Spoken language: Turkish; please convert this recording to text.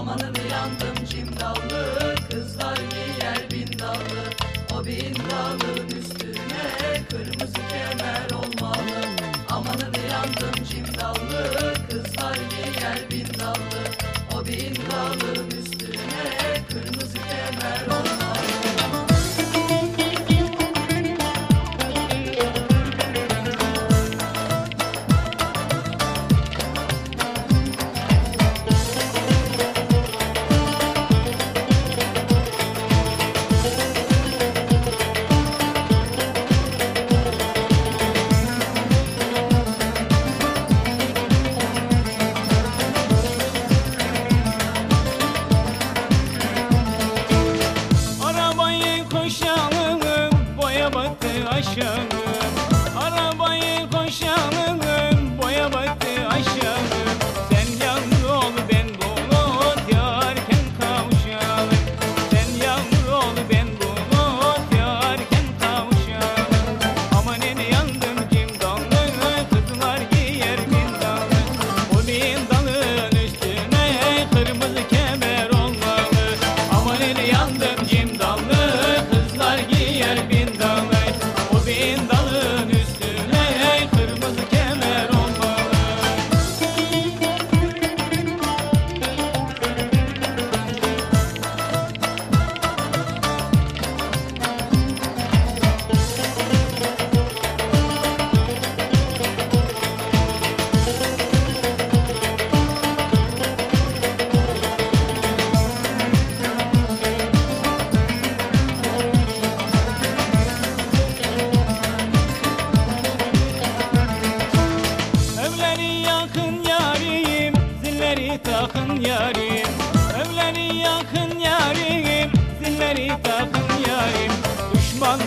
Amanım yandım cimdallı Kızlar giyer bin dallı O bin dallığın üstüne Kırmızı kemer olmalı. Amanım yandım cimdallı Kızlar giyer bin dallı O bin dallığın chama takın yarim. Evleri yakın yarim. Zilleri takın yarim. Düşman